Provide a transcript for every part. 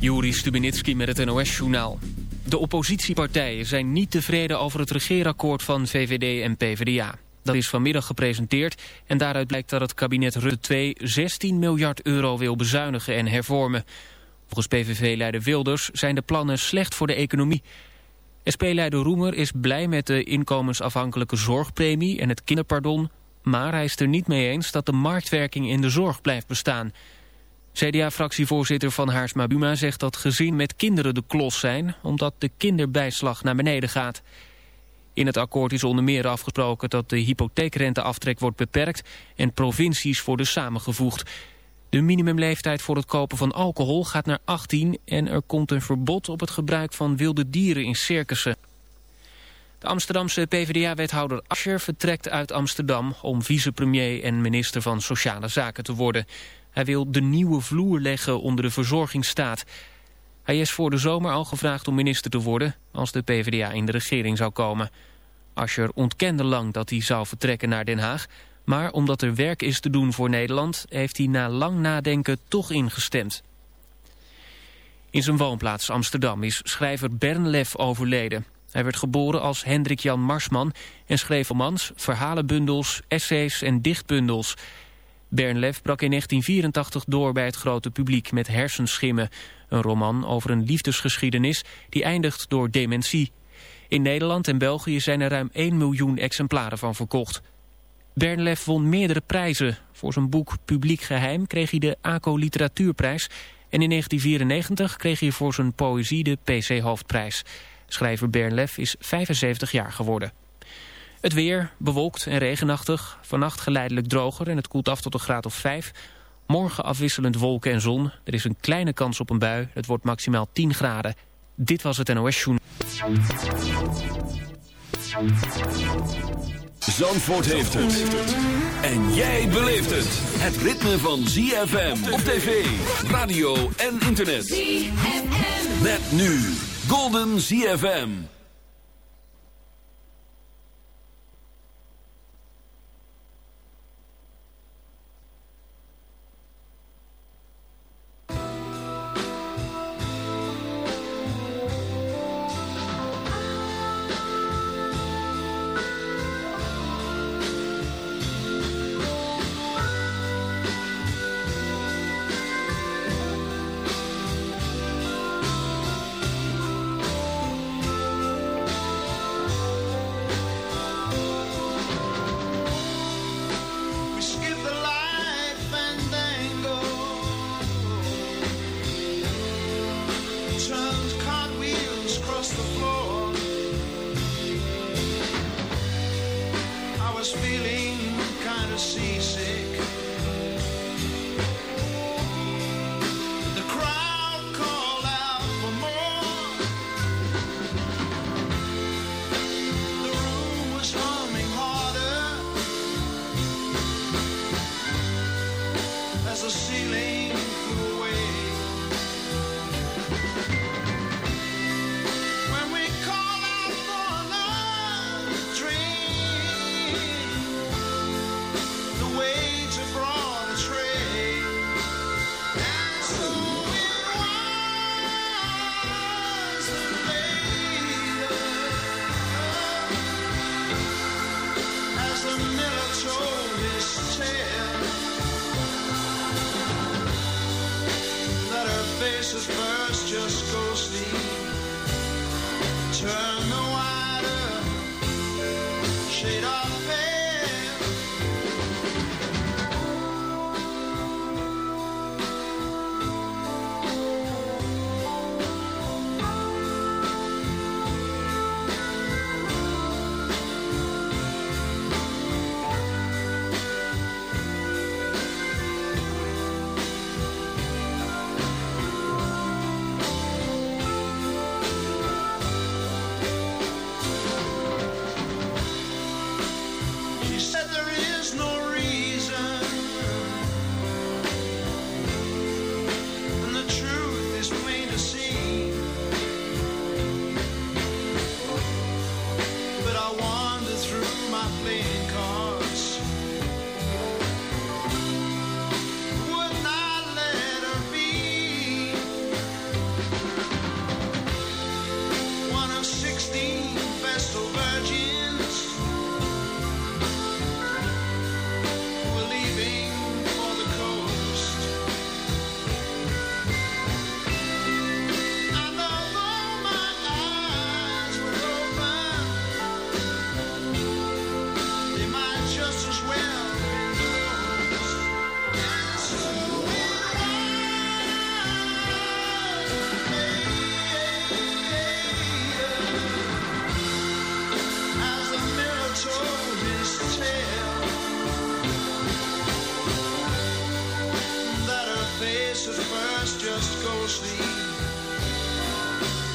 Juri Stubenitski met het NOS-journaal. De oppositiepartijen zijn niet tevreden over het regeerakkoord van VVD en PvdA. Dat is vanmiddag gepresenteerd en daaruit blijkt dat het kabinet Rutte 2 16 miljard euro wil bezuinigen en hervormen. Volgens PVV-leider Wilders zijn de plannen slecht voor de economie. SP-leider Roemer is blij met de inkomensafhankelijke zorgpremie en het kinderpardon... maar hij is er niet mee eens dat de marktwerking in de zorg blijft bestaan... CDA-fractievoorzitter Van Haarsma Buma zegt dat gezien met kinderen de klos zijn... omdat de kinderbijslag naar beneden gaat. In het akkoord is onder meer afgesproken dat de hypotheekrenteaftrek wordt beperkt... en provincies worden samengevoegd. De minimumleeftijd voor het kopen van alcohol gaat naar 18... en er komt een verbod op het gebruik van wilde dieren in circussen. De Amsterdamse PvdA-wethouder Ascher vertrekt uit Amsterdam... om vicepremier en minister van Sociale Zaken te worden... Hij wil de nieuwe vloer leggen onder de verzorgingsstaat. Hij is voor de zomer al gevraagd om minister te worden... als de PvdA in de regering zou komen. Ascher ontkende lang dat hij zou vertrekken naar Den Haag... maar omdat er werk is te doen voor Nederland... heeft hij na lang nadenken toch ingestemd. In zijn woonplaats Amsterdam is schrijver Bernlef overleden. Hij werd geboren als Hendrik Jan Marsman en schreef romans, verhalenbundels, essays en dichtbundels... Bernlef brak in 1984 door bij het grote publiek met Hersenschimmen. Een roman over een liefdesgeschiedenis die eindigt door dementie. In Nederland en België zijn er ruim 1 miljoen exemplaren van verkocht. Bernlef won meerdere prijzen. Voor zijn boek Publiek Geheim kreeg hij de ACO Literatuurprijs... en in 1994 kreeg hij voor zijn poëzie de PC Hoofdprijs. Schrijver Bernlef is 75 jaar geworden. Het weer bewolkt en regenachtig. Vannacht geleidelijk droger en het koelt af tot een graad of 5. Morgen afwisselend wolken en zon. Er is een kleine kans op een bui. Het wordt maximaal 10 graden. Dit was het NOS Journal. Zandvoort heeft het. En jij beleeft het. Het ritme van ZFM op tv, radio en internet. ZFM. Met nu Golden ZFM.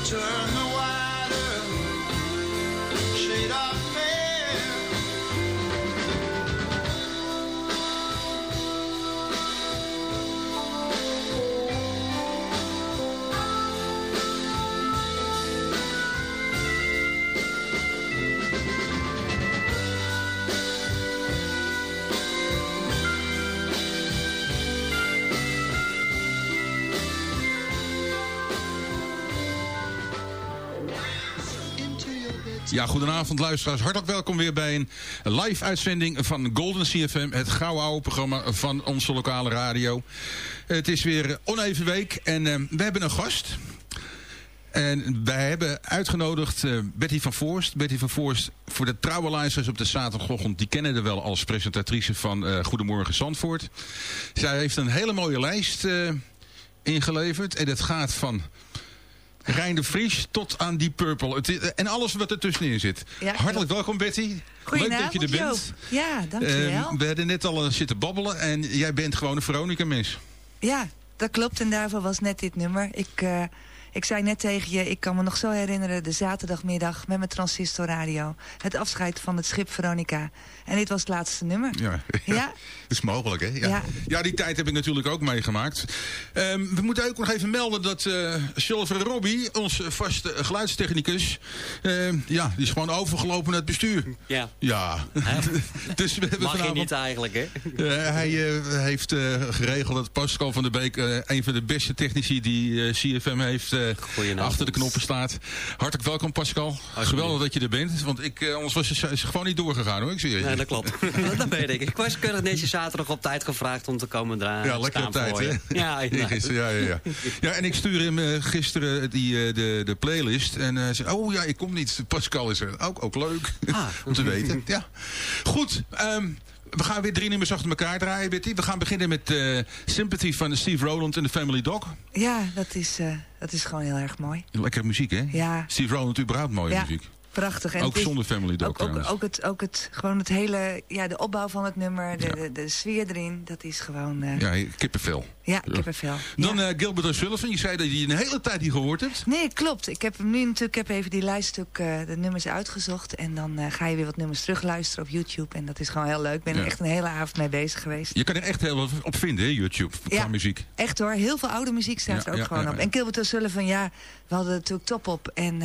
Turn Ja, goedenavond luisteraars. Hartelijk welkom weer bij een live uitzending van Golden CFM. Het gouden oude programma van onze lokale radio. Het is weer oneven week en eh, we hebben een gast. En wij hebben uitgenodigd eh, Betty van Voorst. Betty van Voorst, voor de trouwe luisteraars op de zaterdagochtend... die kennen er wel als presentatrice van eh, Goedemorgen Zandvoort. Zij heeft een hele mooie lijst ingeleverd. En het gaat van... Rijn de Vries tot aan die Purple. Het is- en alles wat er tussenin zit. Ja, Hartelijk welkom Betty. Leuk dat je er bent. Joop. Ja, dankjewel. Ehm, we hadden net al eh, zitten babbelen en jij bent gewoon een Veronica-mens. ja, dat klopt. En daarvoor was net dit nummer. Ik, eh, ik zei net tegen je, ik kan me nog zo herinneren... de zaterdagmiddag met mijn transistorradio. Het afscheid van het schip Veronica. En dit was het laatste nummer. Ja, Ja. dat is mogelijk hè. Ja. Ja. ja, die tijd heb ik natuurlijk ook meegemaakt. Ehm, we moeten ook nog even melden dat eh Silver Robbie, onze vaste geluidstechnicus... ehm, ja, die is gewoon overgelopen naar het bestuur. Ja, Ja, dus we hebben mag je vanavond... niet eigenlijk, hè? Eh, hij eh, heeft eh, geregeld dat Pascal van der Beek, eh, een van de beste technici die eh, CFM heeft. Achter de knoppen staat. Hartelijk welkom Pascal. Geweldig dat je er bent, want ik, eh, anders was is gewoon niet doorgegaan hoor. Ik zie je. Nee, dat klopt. dat weet ik. Ik was keurig netjes zaterdag op tijd gevraagd om te komen draaien. Ja, lekker op tijd, hè? je. Ja, ja, ja, ja. ja, en ik stuurde hem eh, gisteren die, eh, de, de playlist. En hij zei, oh ja, ik kom niet. Pascal is er. Ook, ook leuk Ah. om te weten. Ja. Goed, ehm, we gaan weer drie nummers achter elkaar draaien, Betty. We gaan beginnen met eh, Sympathy van Steve Rowland en de Family Dog. Ja, dat is, eh, dat is gewoon heel erg mooi. Lekkere muziek, hè? Ja. Steve Rowland, überhaupt mooie ja, muziek. Prachtig. En Ook is- zonder Family Dog ook, ook, ook, het, ook het, gewoon het hele, ja, de opbouw van het nummer, de, de, de sfeer erin, dat is gewoon, eh, ja, Ja, kippenvel. kippenvel. Dan ja. eh, Gilbert O'Sullivan. Je zei dat je een hele tijd niet gehoord hebt. Nee, klopt. Ik heb hem nu natuurlijk heb even die lijststuk eh, de nummers uitgezocht. En dan ga je weer wat nummers terugluisteren op YouTube. En dat is gewoon heel leuk. Ik ben Ja. er echt een hele avond mee bezig geweest. Je kan er echt heel wat op vinden, hè, YouTube, qua Ja. muziek. Echt hoor, heel veel oude muziek staat er ook gewoon op. En Gilbert O'Sullivan, ja, we hadden natuurlijk top op. En,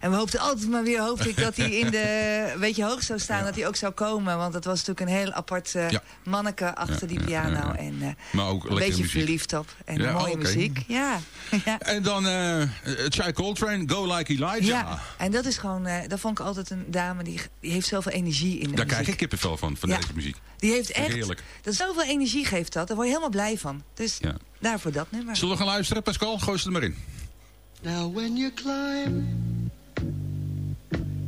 en we hoopten altijd maar weer, hoopte ik dat hij in de, een beetje hoog zou staan. Dat hij ook zou komen. Want dat was natuurlijk een heel apart eh Ja. manneke achter Ja, die ja, ja, piano. ja. En eh, Maar ook een beetje muziek. verliefd op. En Ja, mooie muziek. Ja. ja. En dan eh Chai Coltrane, Go Like Elijah. Ja, en dat is gewoon, eh, dat vond ik altijd een dame die, die heeft zoveel energie in de Daar krijg ik kippenvel van, van Ja. deze muziek. Die heeft echt, Heerlijk. dat zoveel energie geeft dat, daar word je helemaal blij van. Dus Ja. daarvoor dat nummer. Zullen we gaan luisteren, Pascal? Gooi ze er maar in. Now when you climb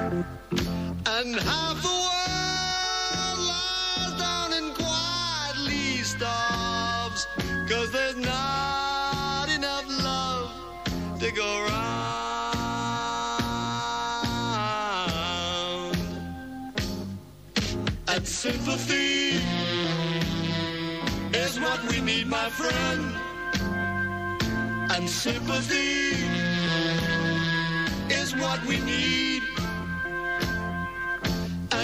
And half the world lies down and quietly starves, cause there's not enough love to go round. And sympathy is what we need, my friend. And sympathy is what we need.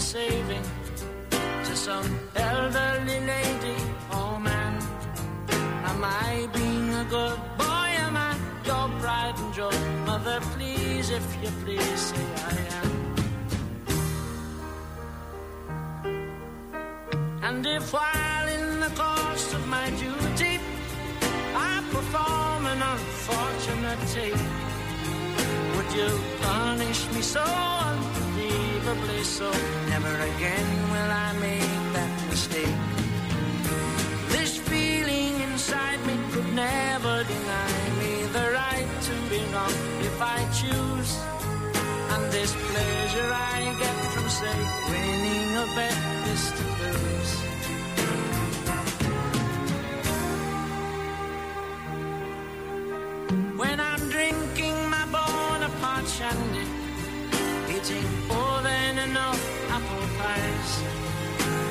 saving this pleasure I get from, say, winning a bet is to lose. When I'm drinking my Bonaparte shandy, eating more than enough apple pies,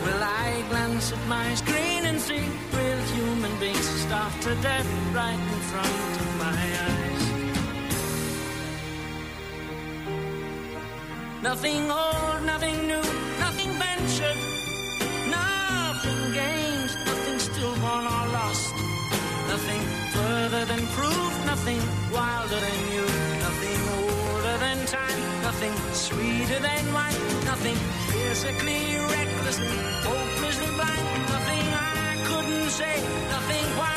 will I glance at my screen and see real human beings starved to death right in front of my eyes? Nothing old, nothing new, nothing ventured, nothing gained, nothing stillborn or lost. Nothing further than proof, nothing wilder than you, nothing older than time, nothing sweeter than wine, nothing physically, recklessly, hopelessly blind, nothing I couldn't say, nothing why,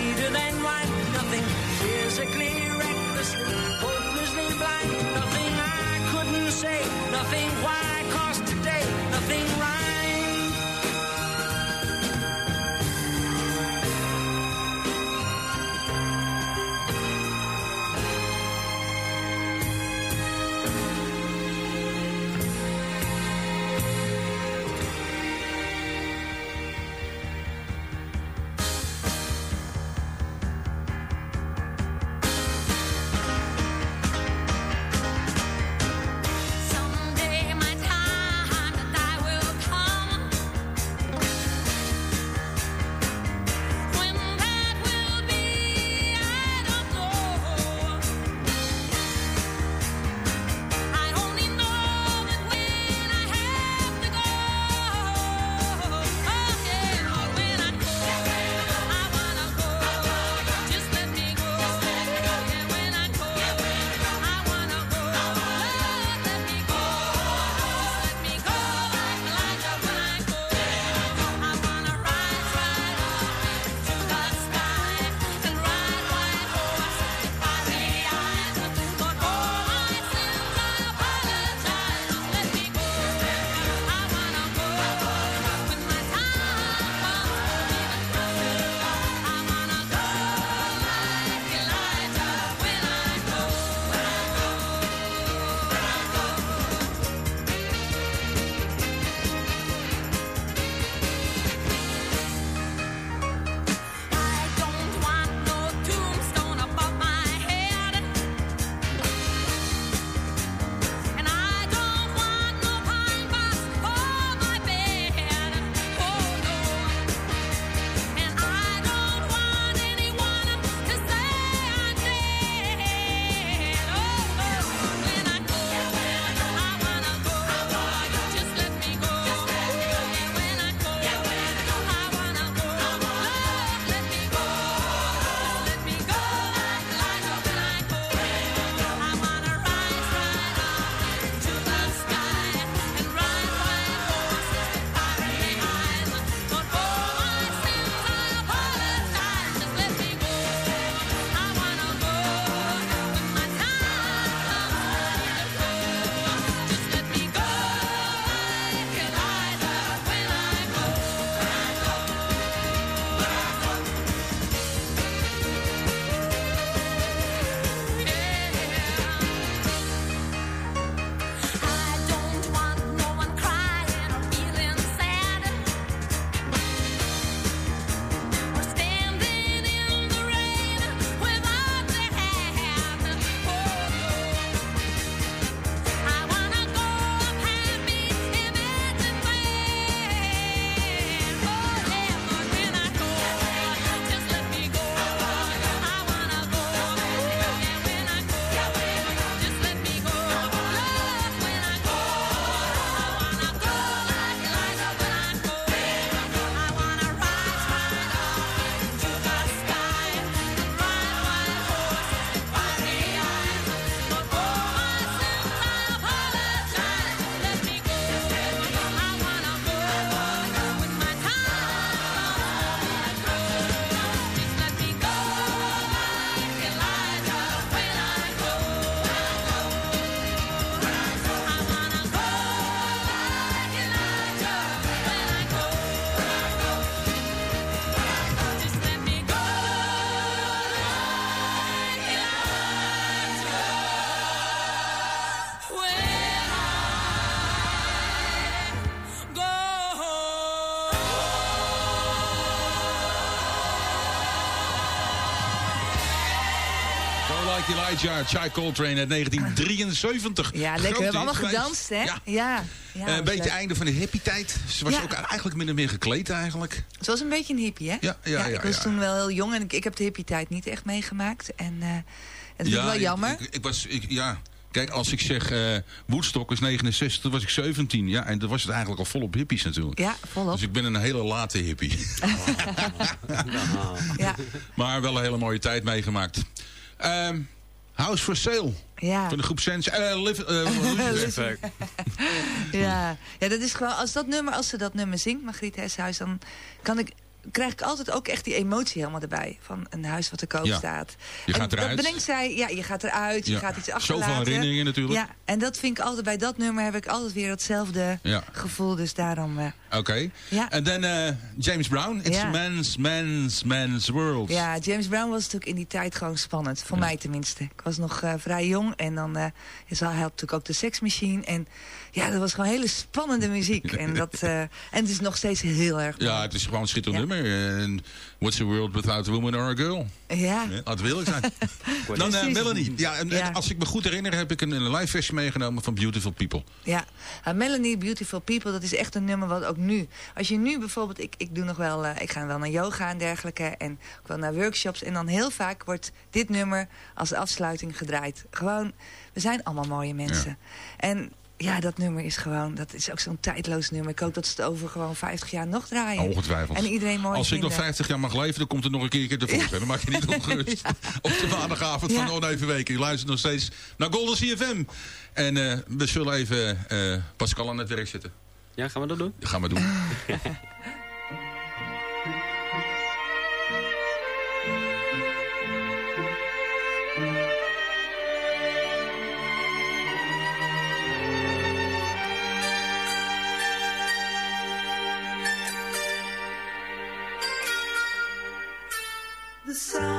Like Elijah, Chai Coltrane uit 1973. Ja, lekker. We hebben allemaal gedanst, hè? Ja. Ja. ja, Eh, een beetje leuk. einde van de hippie-tijd. Ze was Ja. ook eigenlijk min of meer gekleed eigenlijk. Het was een beetje een hippie, hè? Ja, ja, ja, ik was toen wel heel jong en ik, ik heb de hippie-tijd niet echt meegemaakt. En eh het is wel jammer. Ik, ik was, ik, ja, kijk, als ik zeg eh Woodstock is 69, toen was ik 17. Ja, en dan was het eigenlijk al volop hippies natuurlijk. ja, volop. Dus ik ben een hele late hippie. Ja, maar wel een hele mooie tijd meegemaakt. Ehm, House for Sale. ja. Van de groep Sense. Live, Lucifer. Ja. ja, dat is gewoon, als dat nummer, als ze dat nummer zingt, Margriet Heshuis, dan kan ik, krijg ik altijd ook echt die emotie helemaal erbij. Van een huis wat te koop Ja. staat. Je gaat en eruit. Dat brengt zij, ja, je gaat eruit, je gaat iets Zoveel achterlaten. herinneringen natuurlijk. Ja, en dat vind ik altijd, bij dat nummer heb ik altijd weer hetzelfde Ja. gevoel. Dus daarom, eh, Oké. Ja. En dan eh, James Brown. It's man's, man's, man's world. ja, James Brown was natuurlijk in die tijd gewoon spannend. Voor mij tenminste. Ik was nog eh, vrij jong en dan is hij had natuurlijk ook de Sex Machine. En ja, dat was gewoon hele spannende muziek. en, dat, eh, en het is nog steeds heel erg mooi. Ja, het is gewoon een schitterend Ja. nummer. En what's a world without a woman or a girl? Ja, Ja, Laten we eerlijk zijn. Dan eh. Melanie. Ja, en, als ik me goed herinner heb ik een, een live versie meegenomen van Beautiful People. Ja, Uh, Melanie Beautiful People, dat is echt een nummer wat ook nu... Als je nu bijvoorbeeld, ik, ik doe nog wel, eh, ik ga wel naar yoga en dergelijke... en ook wel naar workshops. En dan heel vaak wordt dit nummer als afsluiting gedraaid. Gewoon, we zijn allemaal mooie mensen. En ja, dat nummer is gewoon, dat is ook zo'n tijdloos nummer. Ik hoop dat ze het over gewoon 50 jaar nog draaien. Ongetwijfeld. En iedereen mooi Als ik vinden. nog 50 jaar mag leven, dan komt er nog een keer ervoor. Dan maak je niet ongerust. Op de maandagavond van Ja. Oneven Weken. Je luistert nog steeds naar Golden CFM. En eh, we zullen even eh, Pascal aan het werk zetten. Ja, gaan we dat doen? Dat gaan we doen. The sun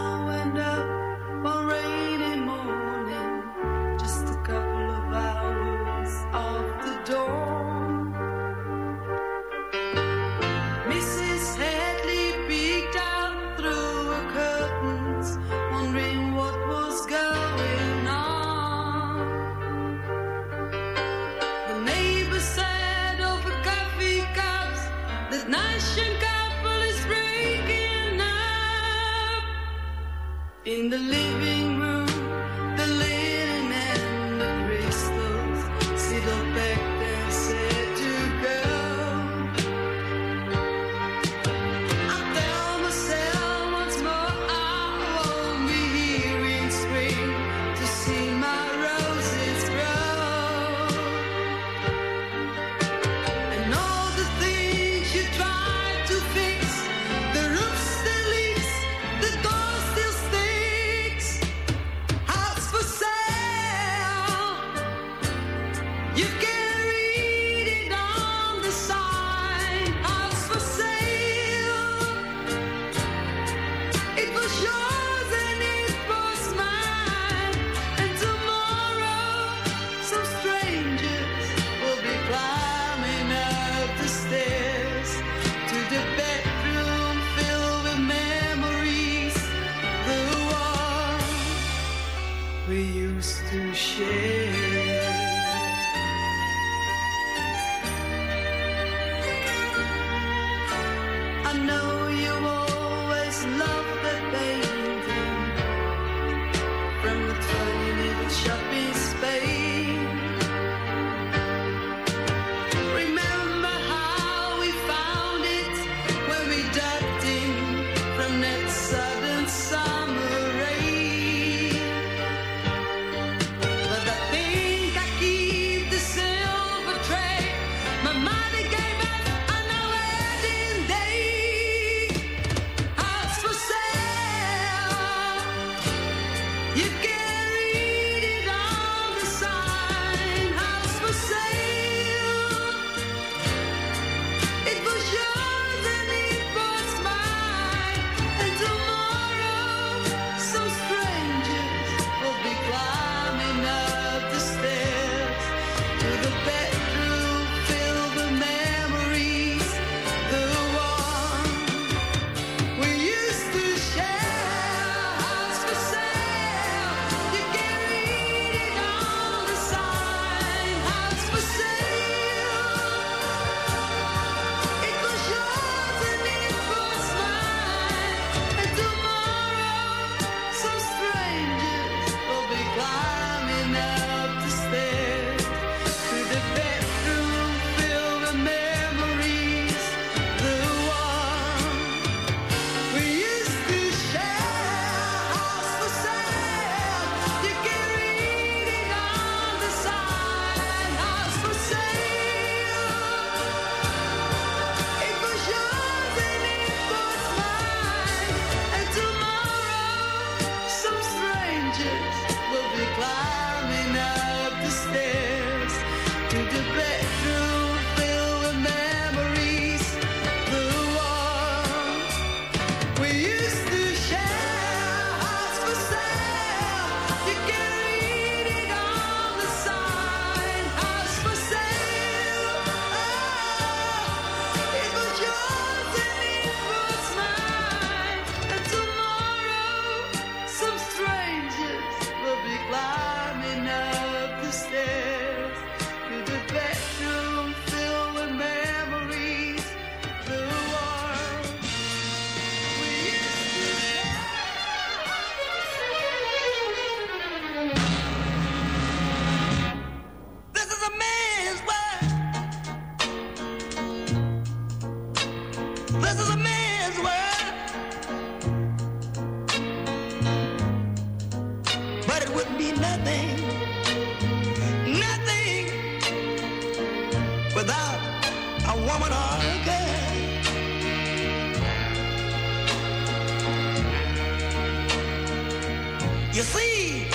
You see,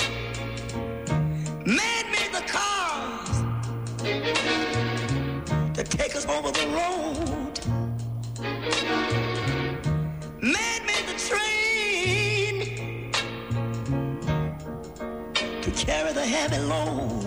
man made the cars to take us over the road. Man made the train to carry the heavy load.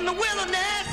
in the wilderness.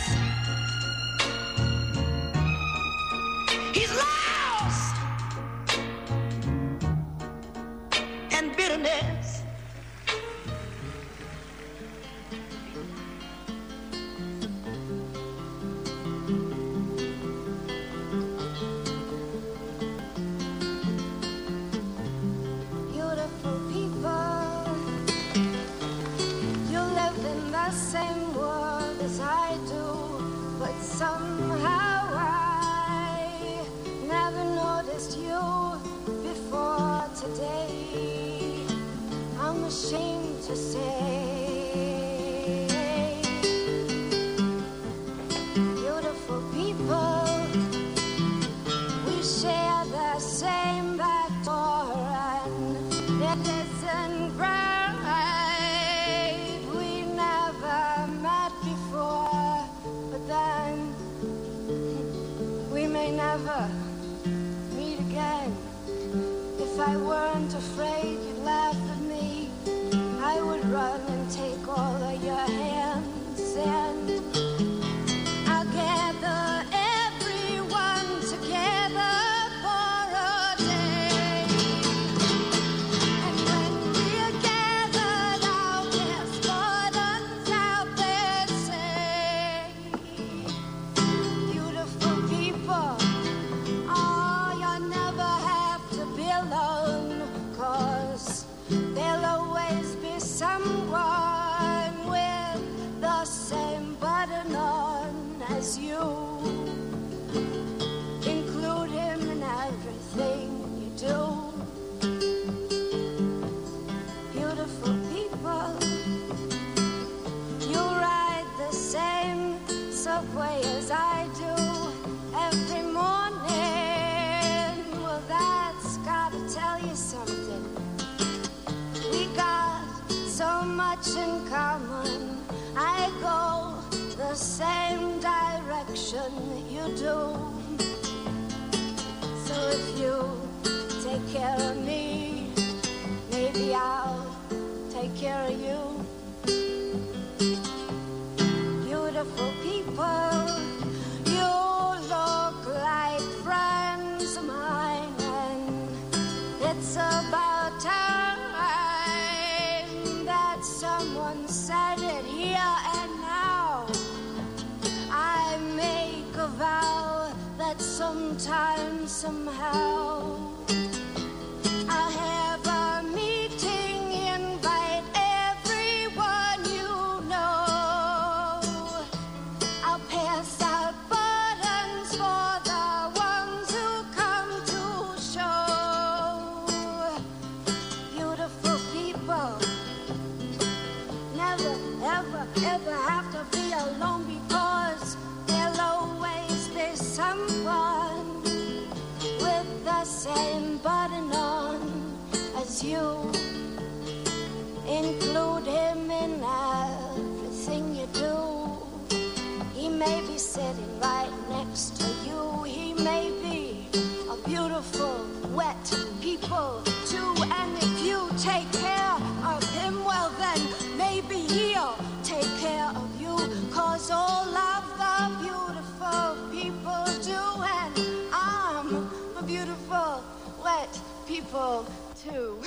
Too.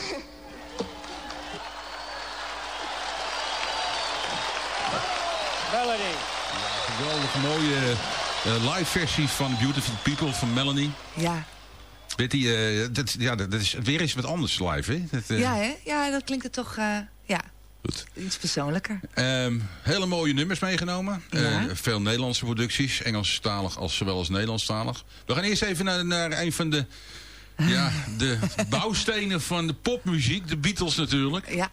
Melody. Geweldig mooie eh, live versie van Beautiful People van Melanie. Ja. Betty, eh, dat, ja, dat is weer eens wat anders live, hè? Dat, eh, Ja, hè? Ja, dat klinkt het toch... eh, ja, Goed. iets persoonlijker. Ehm, hele mooie nummers meegenomen. Eh, Ja. veel Nederlandse producties, Engelstalig als zowel als Nederlandstalig. We gaan eerst even naar, naar een van de, ja, de bouwstenen van de popmuziek, de Beatles natuurlijk. Ja,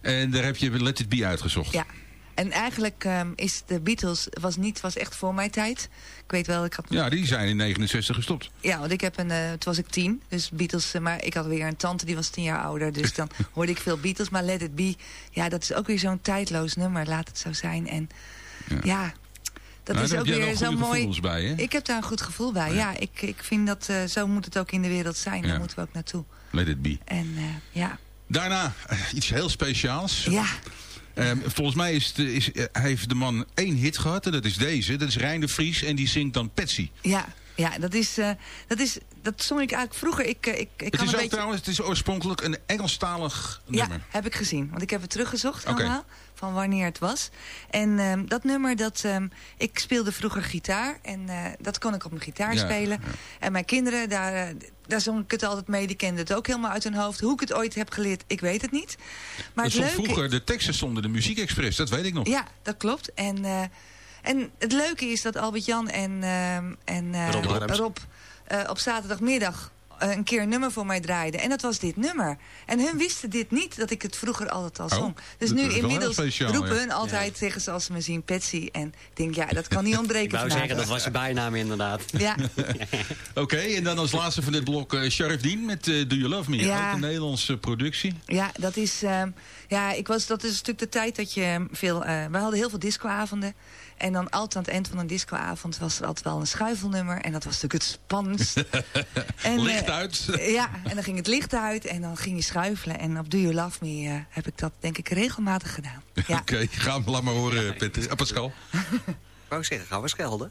En daar heb je Let It Be uitgezocht. ja. En eigenlijk ehm, is de Beatles was niet was echt voor mijn tijd. Ik weet wel, ik had Ja, die zijn in 69 gestopt. Ja, want ik heb een, eh, toen was ik tien, dus Beatles, eh, maar ik had weer een tante die was tien jaar ouder, dus dan hoorde ik veel Beatles. Maar Let It Be, ja, dat is ook weer zo'n tijdloos nummer, laat het zo zijn. En ja, dat Nou, is ook weer zo mooi. gevoelens bij, hè? Ik heb daar een goed gevoel bij, ja. ik, ik vind dat, eh, zo moet het ook in de wereld zijn, Ja. daar moeten we ook naartoe. Let It Be. En eh, ja, Daarna eh, iets heel speciaals. ja, Ehm, volgens mij is, de, is, heeft de man één hit gehad en dat is deze. Dat is Rijn de Vries en die zingt dan Patsy. ja. Ja, dat is, eh, dat is, dat zong ik eigenlijk vroeger. Ik, eh, ik, ik Het kan is een beetje... trouwens, het is oorspronkelijk een Engelstalig Ja, nummer. heb ik gezien. Want ik heb het teruggezocht allemaal. Van wanneer het was. En ehm, dat nummer, dat, ehm, ik speelde vroeger gitaar. En eh, dat kon ik op mijn gitaar Ja, spelen. ja. En mijn kinderen, daar, daar zong ik het altijd mee. Die kenden het ook helemaal uit hun hoofd. Hoe ik het ooit heb geleerd, ik weet het niet. Maar het leuke... vroeger, de teksten stonden de Muziekexpress, dat weet ik nog. Ja, dat klopt. En, en het leuke is dat Albert-Jan en, ehm, en eh, Rob eh, op zaterdagmiddag eh, een keer een nummer voor mij draaiden. En dat was dit nummer. En hun wisten dit niet, dat ik het vroeger altijd al Oh, zong. Dus nu inmiddels speciaal, roepen ja. hun altijd, zeggen ze als ze me zien, Patsy. En ik denk, ja, dat kan niet ontbreken Ik wou vandaag. zeggen, dat was je bijnaam inderdaad. Ja, Oké, en dan als laatste van dit blok uh, Sharif Dien met eh, Do You Love Me. Ja. Ook een Nederlandse productie. ja, dat is, ehm, ja, ik was, dat is een stuk de tijd dat je veel... eh, we hadden heel veel discoavonden. En dan altijd aan het eind van een discoavond was er altijd wel een schuifelnummer. En dat was natuurlijk het spannendst. En, Licht eh, uit. Ja, en dan ging het licht uit en dan ging je schuifelen. En op Do You Love Me eh, heb ik dat denk ik regelmatig gedaan. Ja, Oké, ga laat maar horen, Peter. Eh, Pascal. Ik wou zeggen, gaan we schelden.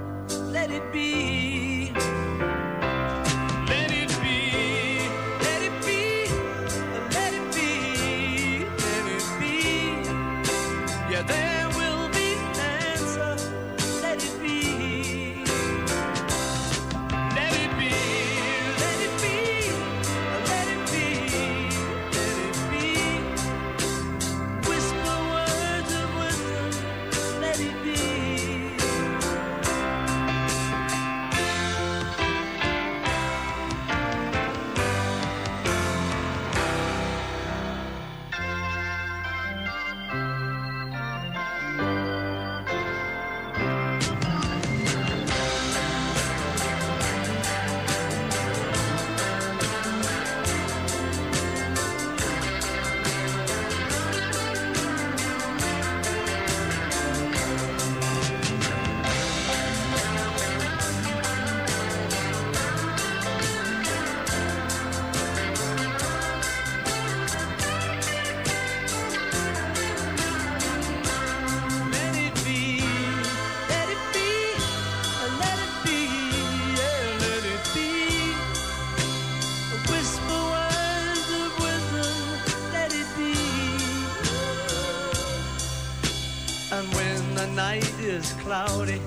It be. Is cloudy,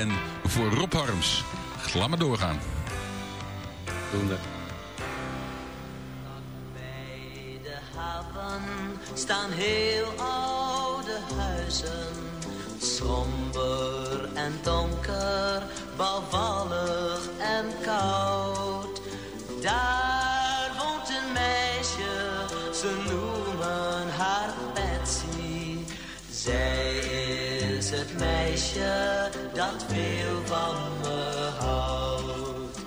en voor Rob Harms. Laat doorgaan. Doende. Dat veel van me houdt.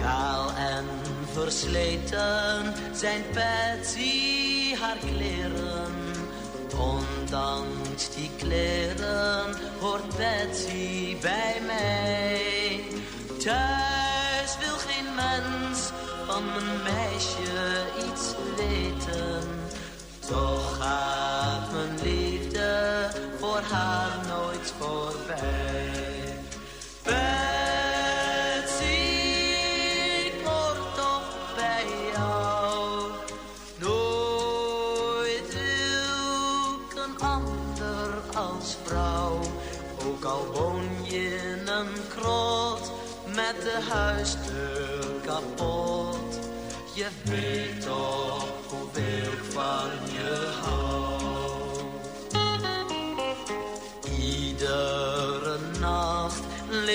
Kaal en versleten zijn Patsy haar kleren. Ondanks die kleren hoort Patsy bij mij. Thuis wil geen mens van mijn meisje iets weten. Toch gaat mijn liefde voor haar nooit voorbij. Betsy, ik hoor toch bij jou. Nooit wil ik een ander als vrouw. Ook al woon je in een krot met de huisdeur kapot. Je weet toch hoeveel ik van je hou.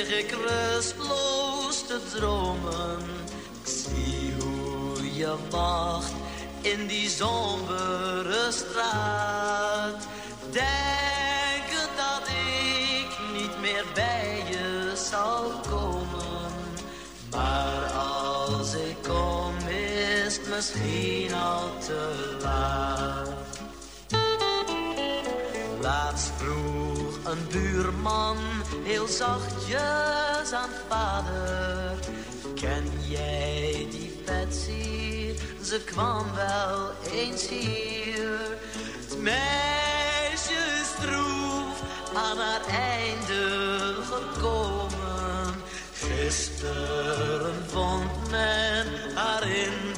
Lig ik rustloos te dromen. Ik zie hoe je wacht in die sombere straat. Denken dat ik niet meer bij je zal komen. Maar als ik kom is het misschien al te laat. Laatst vroeg een buurman heel zachtjes aan vader. Ken jij die Betsy? Ze kwam wel eens hier. Het meisje is aan haar einde gekomen. Gisteren vond men haar in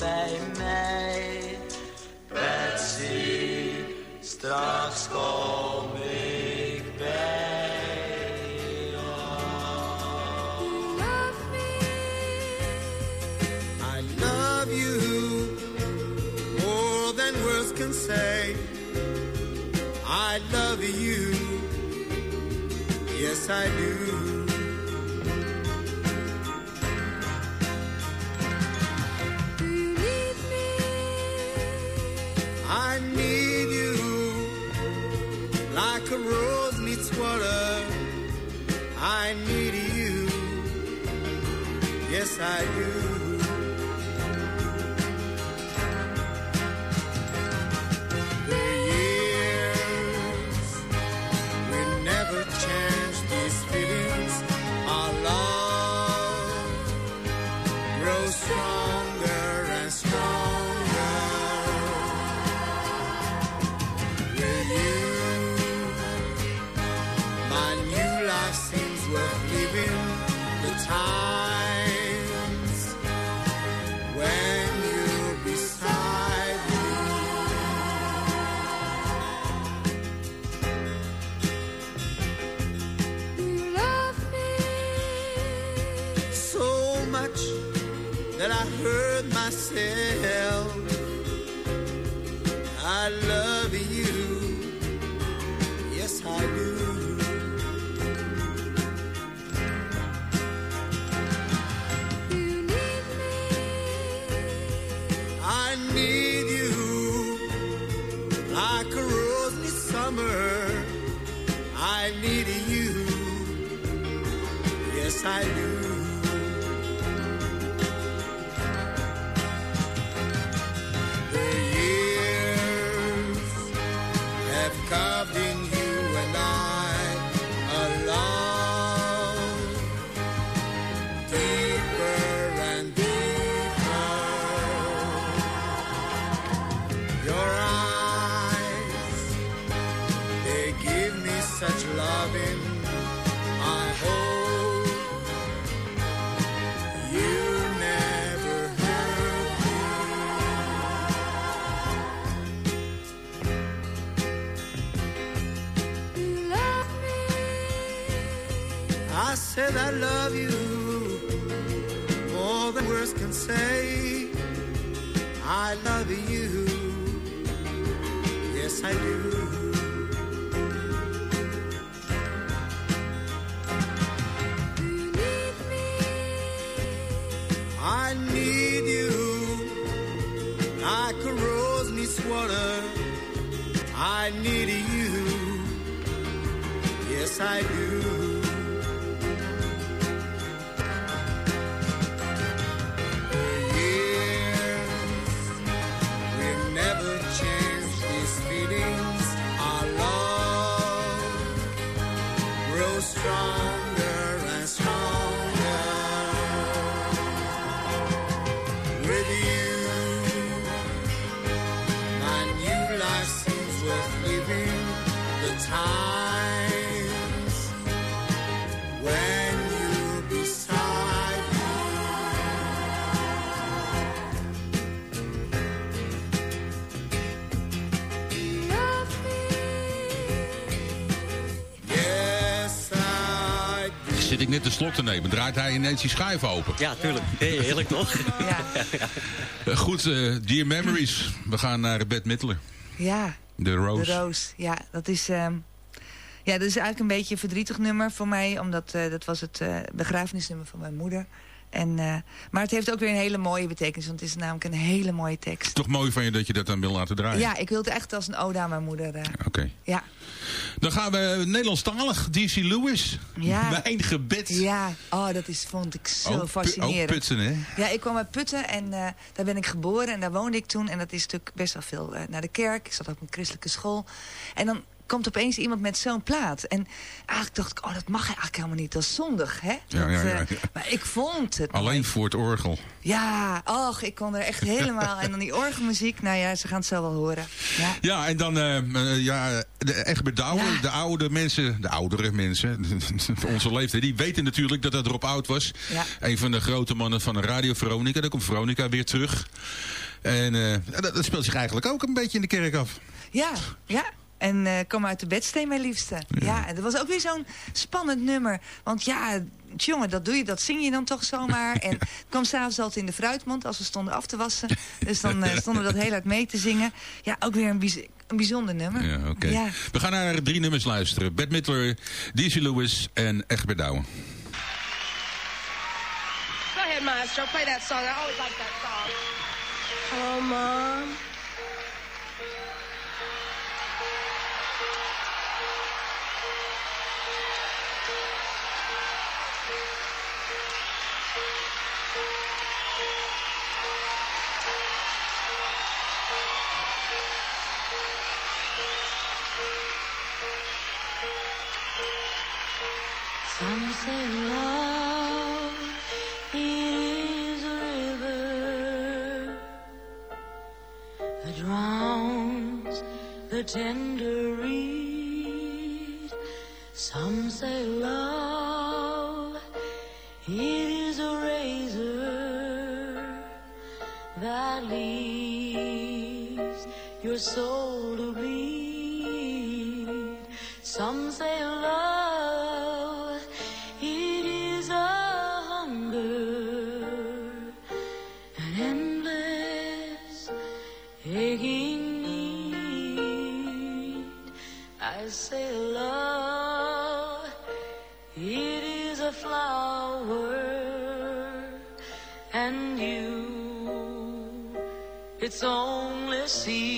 bij mij. Betsy, straks kom ik bij jou. I love you more than words can say. I love you, yes I do. Like a rose needs water. I need you, yes I do. Me such loving. I hope you never hurt me Love me I said I love you more than words can say. I love you. Yes, I do. I do. De slot te nemen, draait hij ineens die schuif open. Ja, tuurlijk. Heerlijk toch? Eh, Goed, eh, Dear Memories. We gaan naar Bette Midler. Ja, De Rose. de Roos. Ja, dat is, ehm, ja, dat is eigenlijk een beetje een verdrietig nummer voor mij. Omdat eh, dat was het eh, begrafenisnummer van mijn moeder. En, eh, maar het heeft ook weer een hele mooie betekenis. Want het is namelijk een hele mooie tekst. Toch mooi van je dat je dat dan wil laten draaien. Ja, ik wil het echt als een ode aan mijn moeder. eh, Oké. ja. Dan gaan we Nederlandstalig. DC Lewis. Ja. Mijn gebed. Ja, oh, dat is, vond ik zo Ook pu- fascinerend. ook Putten, hè? Ja, ik kwam uit Putten en eh, daar ben ik geboren en daar woonde ik toen. En dat is natuurlijk best wel veel naar de kerk. Ik zat op een christelijke school. En dan komt opeens iemand met zo'n plaat. En eigenlijk dacht ik, oh, dat mag eigenlijk helemaal niet. Dat is zondig, hè? Ja, Dat, ja, ja, eh, ja. Maar ik vond het Alleen voor het orgel. Ja, och, ik kon er echt helemaal... en dan die orgelmuziek, nou ja, ze gaan het zo wel horen. Ja. Ja, en dan eh, eh, ja, de Egbert Douwe, de oude mensen, de oudere mensen, onze leeftijd, die weten natuurlijk dat dat Rob Oud was. Een van de grote mannen van de Radio Veronica. Daar komt Veronica weer terug. En dat, dat speelt zich eigenlijk ook een beetje in de kerk af. Ja, ja. En eh kom uit de bedsteen, mijn liefste. Ja. en dat was ook weer zo'n spannend nummer. Want ja, jongen, dat doe je, dat zing je dan toch zomaar. En het kwam s'avonds altijd in de fruitmand als we stonden af te wassen. Dus dan eh, stonden we dat heel hard mee te zingen. Ja, ook weer een, bijz- een bijzonder nummer. Ja, oké. Ja. We gaan naar drie nummers luisteren. Bette Midler, DC Lewis en Egbert Douwe. Go ahead, Maestro. Play that song. I always like that song. Oh, Mom. Some say love is a river that drowns the tender reed. Some say love is a razor that leaves your soul see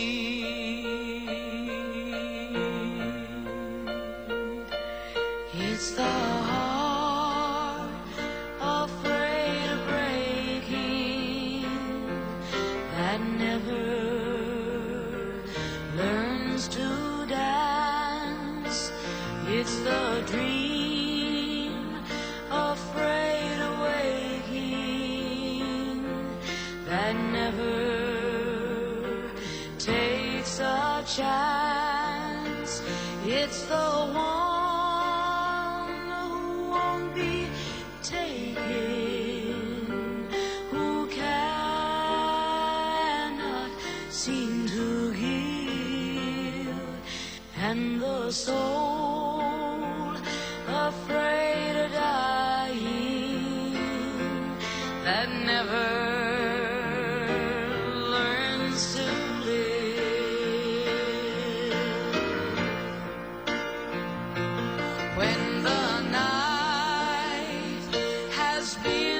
speed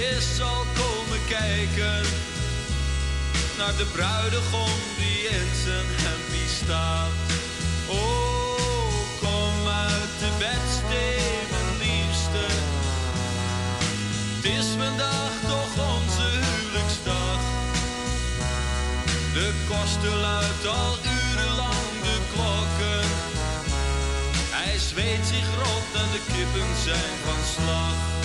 is zal komen kijken naar de bruidegom die in zijn hempie staat. Oh, kom uit de bedstee, mijn liefste. Het is vandaag toch onze huwelijksdag. De koster luidt al urenlang de klokken. Hij zweet zich rot en de kippen zijn van slag.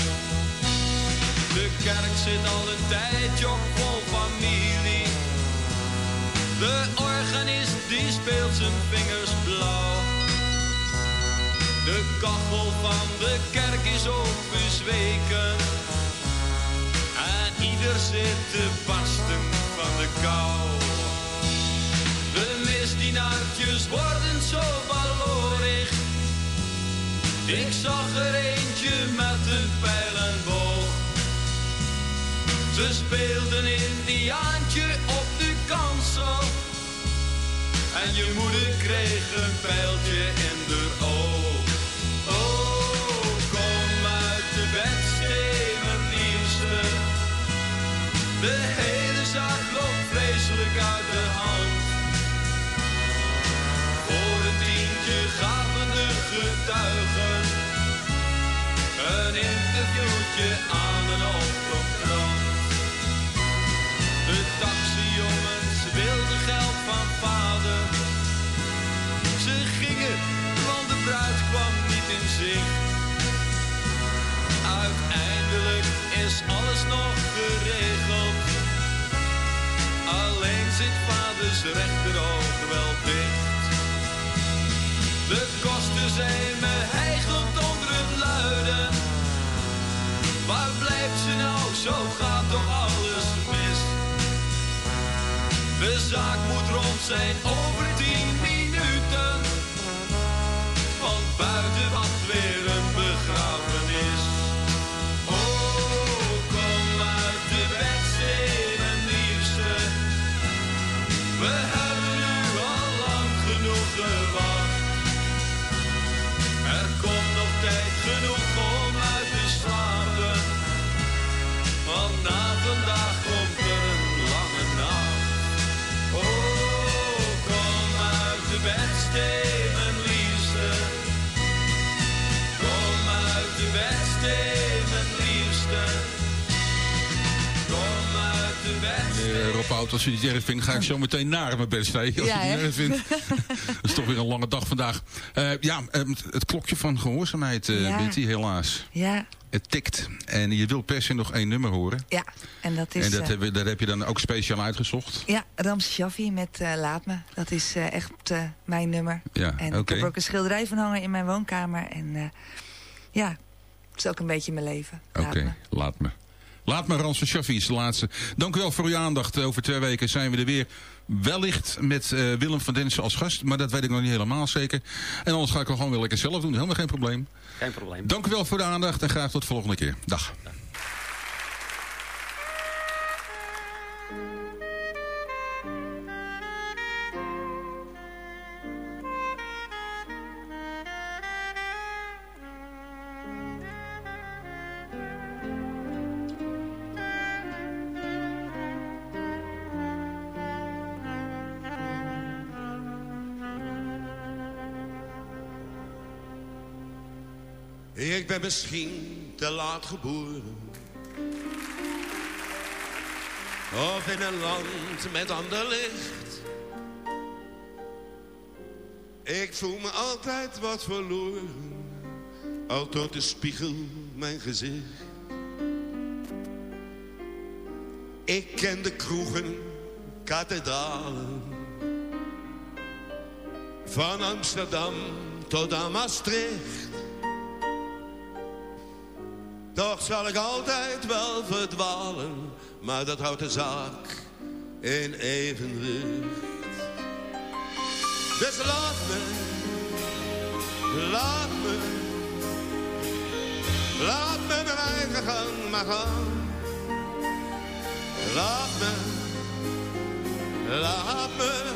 Kerk zit al een tijdje op vol familie. De organist die speelt zijn vingers blauw. De kachel van de kerk is ook bezweken. En ieder zit te barsten van de kou. De misdienaartjes worden zo balorig. Ik zag er eentje met een pijl en boog. Ze speelden Indiaantje op de kansel. En je moeder kreeg een pijltje in de oog. Oh, kom uit de bedstee, mijn liefste. De hele zaak loopt vreselijk uit de hand. Voor een tientje gaven de getuigen. Een interviewtje aan vaders rechteroog wel dicht. De kosten zijn me onder het luiden. Waar blijft ze nou? Zo gaat toch alles mis. De zaak moet rond zijn over als u het niet erg vindt, ga ik zo meteen naar mijn bed steken. Als Ja, u het niet erg vindt. Dat is toch weer een lange dag vandaag. Eh, ja, eh, het klokje van gehoorzaamheid, eh Ja. Betty, helaas. Ja, Het tikt. En je wil per se nog één nummer horen. ja. En dat is... en dat eh, hebben, daar heb je dan ook speciaal uitgezocht. Ja, Rams Shaffi met Laat Me. Dat is echt mijn nummer. Ja, En ik heb er ook een schilderij van hangen in mijn woonkamer. En ja, het is ook een beetje mijn leven. Oké, laat me. Laat me, Rans van Shaffi is de laatste. Dank u wel voor uw aandacht. Over twee weken zijn we er weer. Wellicht met eh, Willem van Densen als gast. Maar dat weet ik nog niet helemaal zeker. En anders ga ik het gewoon weer lekker zelf doen. Helemaal geen probleem. Geen probleem. Dank u wel voor de aandacht en graag tot de volgende keer. Dag. Misschien te laat geboren. Of in een land met ander licht. Ik voel me altijd wat verloren. Al tot de spiegel mijn gezicht. Ik ken de kroegen, kathedralen. Van Amsterdam tot aan Maastricht. Toch zal ik altijd wel verdwalen, maar dat houdt de zaak in evenwicht. Dus laat me, laat me, laat me mijn eigen gang maar gaan. Laat me, laat me,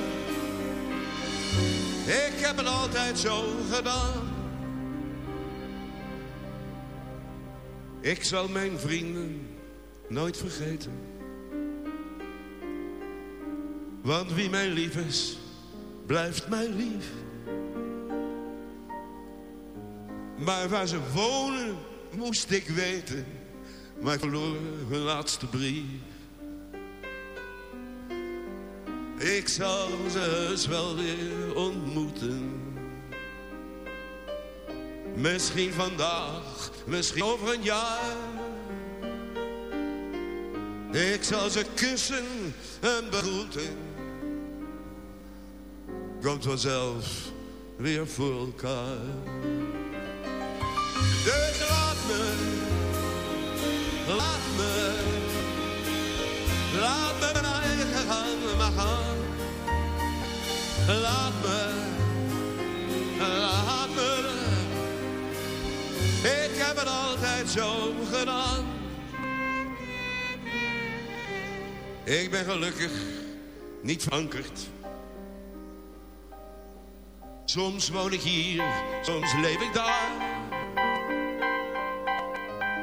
ik heb het altijd zo gedaan. Ik zal mijn vrienden nooit vergeten. Want wie mij lief is, blijft mij lief. Maar waar ze wonen, moest ik weten. Maar ik verloor hun laatste brief. Ik zal ze heus wel weer ontmoeten. Misschien vandaag, misschien over een jaar. Ik zal ze kussen en begroeten. Komt vanzelf weer voor elkaar. Dus laat me, laat me, laat me mijn eigen gang maar gaan. Laat me, zo gedaan. Ik ben gelukkig niet verankerd. Soms woon ik hier, soms leef ik daar.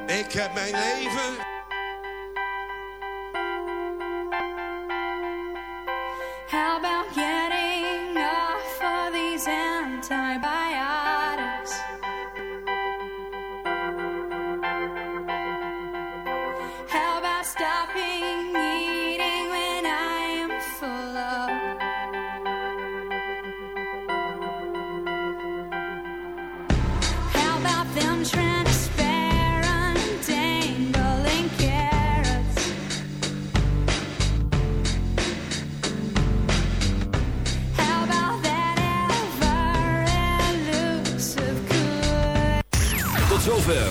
Ik heb mijn leven.